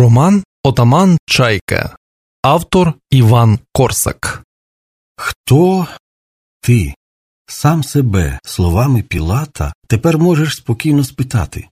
Роман Отаман Чайка, автор Іван Корсак. Хто ти сам себе словами Пілата тепер можеш спокійно спитати?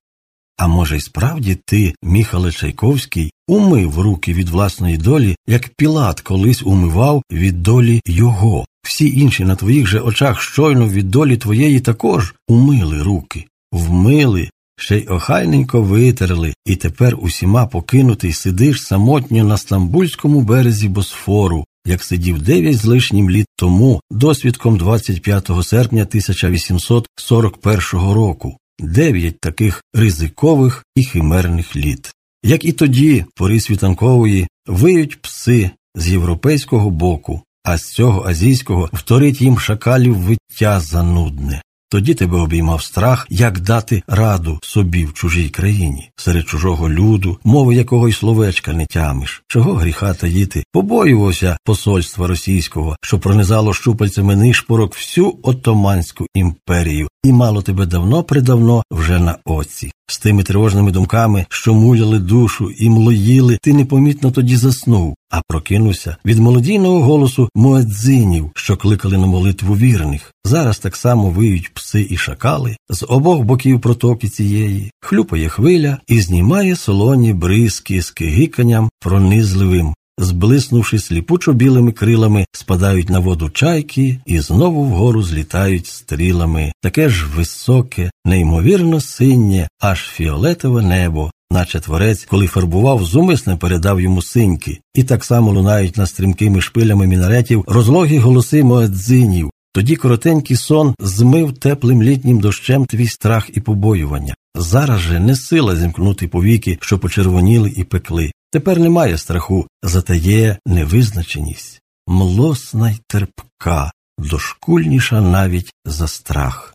А може, й справді ти, Міхале Чайковський, умив руки від власної долі, як Пілат колись умивав від долі його. Всі інші на твоїх же очах щойно від долі твоєї також умили руки, вмили ще й охайненько витерли, і тепер усіма покинутий сидиш самотньо на стамбульському березі Босфору, як сидів дев'ять з лишнім літ тому, досвідком 25 серпня 1841 року, дев'ять таких ризикових і химерних літ. Як і тоді, пори світанкової, виють пси з європейського боку, а з цього азійського вторить їм шакалів виття занудне. Тоді тебе обіймав страх, як дати раду собі в чужій країні, серед чужого люду, мови якого й словечка не тямиш, чого гріха таїти, побоювався посольства російського, що пронизало щупальцями нишпорок всю отоманську імперію, і мало тебе давно придавно вже на оці. З тими тривожними думками, що муляли душу і млоїли, ти непомітно тоді заснув, а прокинувся від молодійного голосу муедзинів, що кликали на молитву вірних. Зараз так само виють пси і шакали з обох боків протоки цієї, хлюпає хвиля і знімає солоні бризки з кигиканням пронизливим. Зблиснувши сліпучо білими крилами, спадають на воду чайки і знову вгору злітають стрілами, таке ж високе, неймовірно синє, аж фіолетове небо, наче творець, коли фарбував, зумисне передав йому синьки, і так само лунають над стрімкими шпилями мінаретів розлогі голоси моедзинів. Тоді коротенький сон змив теплим літнім дощем твій страх і побоювання. Зараз же не сила зімкнути повіки, що почервоніли і пекли. Тепер немає страху, зате є невизначеність, млосна й терпка, дошкульніша навіть за страх.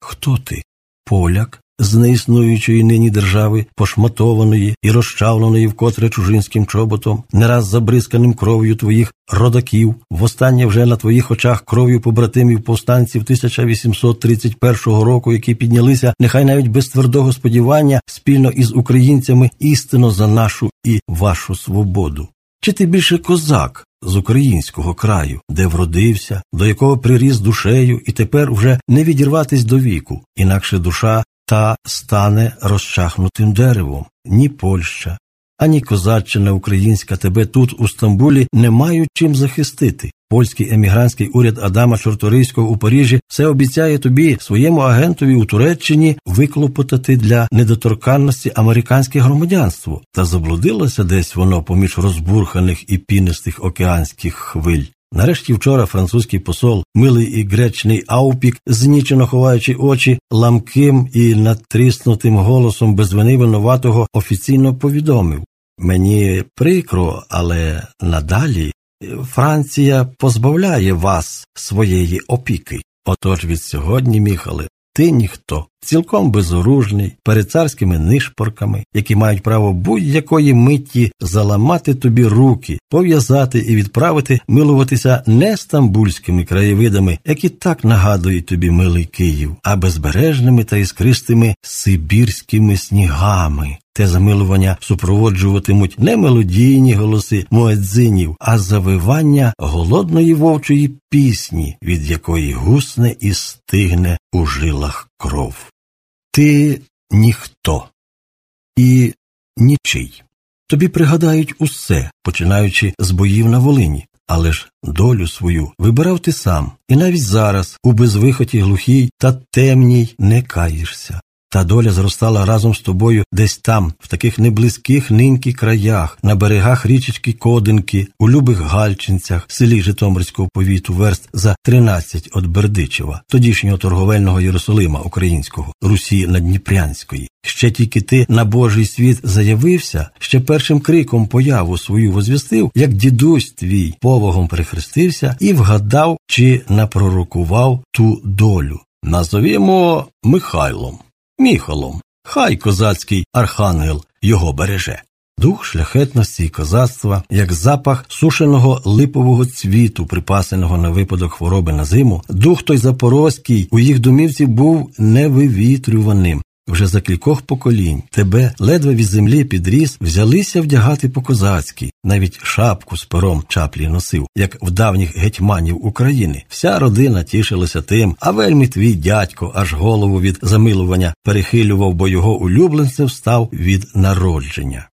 Хто ти? Поляк, з неіснуючої нині держави, пошматованої і розчавленої вкотре чужинським чоботом, не раз забризканим кров'ю твоїх родаків, востаннє вже на твоїх очах кров'ю побратимів повстанців 1831 року, які піднялися, нехай навіть без твердого сподівання, спільно із українцями істинно за нашу і вашу свободу. Чи ти більше козак з українського краю, де вродився, до якого приріс душею, і тепер уже не відірватись до віку, інакше душа та стане розчахнутим деревом, ні Польща, ані козаччина українська тебе тут, у Стамбулі, не мають чим захистити. Польський емігрантський уряд Адама Чорторийського у Парижі все обіцяє тобі, своєму агентові у Туреччині, виклопотати для недоторканності американське громадянство, та заблудилося десь воно поміж розбурханих і пінистих океанських хвиль. Нарешті вчора французький посол, милий і гречний Аупік, знічено ховаючи очі, ламким і надтріснутим голосом без вини винуватого офіційно повідомив Мені прикро, але надалі Франція позбавляє вас своєї опіки. Отож від сьогодні, Міхале, ти ніхто, цілком безоружний, перед царськими нишпорками, які мають право будь-якої митті заламати тобі руки, пов'язати і відправити милуватися не стамбульськими краєвидами, які так нагадують тобі милий Київ, а безбережними та іскристими сибірськими снігами. Те замилування супроводжуватимуть не мелодійні голоси муедзинів, а завивання голодної вовчої пісні, від якої гусне і стигне у жилах кров. Ти ніхто і нічий. Тобі пригадають усе, починаючи з боїв на Волині, але ж долю свою вибирав ти сам, і навіть зараз, у безвихоті глухій та темній, не каєшся. Та доля зростала разом з тобою десь там, в таких неблизьких ниньки краях, на берегах річечки Кодинки, у любих Гальчинцях, селі Житомирського повіту верст за 13 від Бердичева, тодішнього торговельного Єрусалима українського, Русі Надніпрянської. Ще тільки ти на Божий світ заявився, ще першим криком появу свою возвістив, як дідусь твій повагом перехрестився і вгадав чи напророкував ту долю. Назовімо Михайлом. Міхалом, хай козацький архангел його береже. Дух шляхетності і козацтва, як запах сушеного липового цвіту, припасеного на випадок хвороби на зиму, дух той запорозький у їх домівці був невивітрюваним, вже за кількох поколінь тебе ледве від землі підріс, взялися вдягати по козацьки, навіть шапку з пером чаплі носив, як в давніх гетьманів України. Вся родина тішилася тим, а вельми твій дядько аж голову від замилування перехилював, бо його улюбленцем став від народження.